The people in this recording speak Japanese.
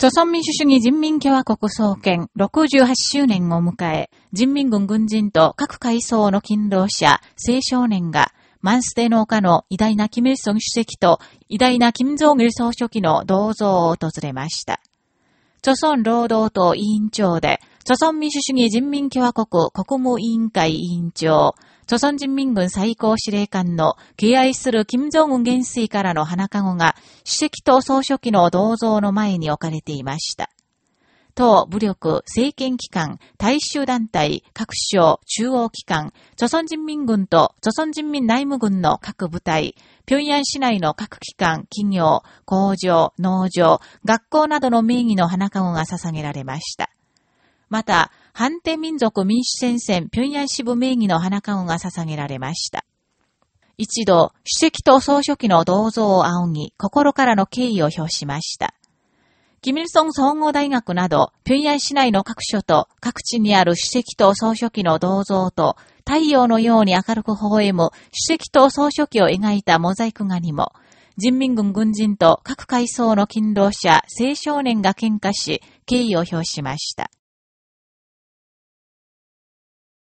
朝鮮民主主義人民共和国創建68周年を迎え、人民軍軍人と各階層の勤労者、青少年が、マンステ農家の偉大なキム・イルソン主席と偉大なキム・ジョン・ル総書記の銅像を訪れました。朝鮮労働党委員長で、朝鮮民主主義人民共和国国務委員会委員長、朝鮮人民軍最高司令官の敬愛する金正恩元帥からの花籠が、主席と総書記の銅像の前に置かれていました。党、武力、政権機関、大衆団体、各省、中央機関、朝鮮人民軍と朝鮮人民内務軍の各部隊、平壌市内の各機関、企業、工場、農場、学校などの名義の花籠が捧げられました。また、反帝民族民主戦線平壌支部名義の花籠が捧げられました。一度、主席と総書記の銅像を仰ぎ、心からの敬意を表しました。キミルソン総合大学など、平壌市内の各所と各地にある主席と総書記の銅像と、太陽のように明るく微笑む主席と総書記を描いたモザイク画にも、人民軍軍人と各階層の勤労者、青少年が喧嘩し、敬意を表しました。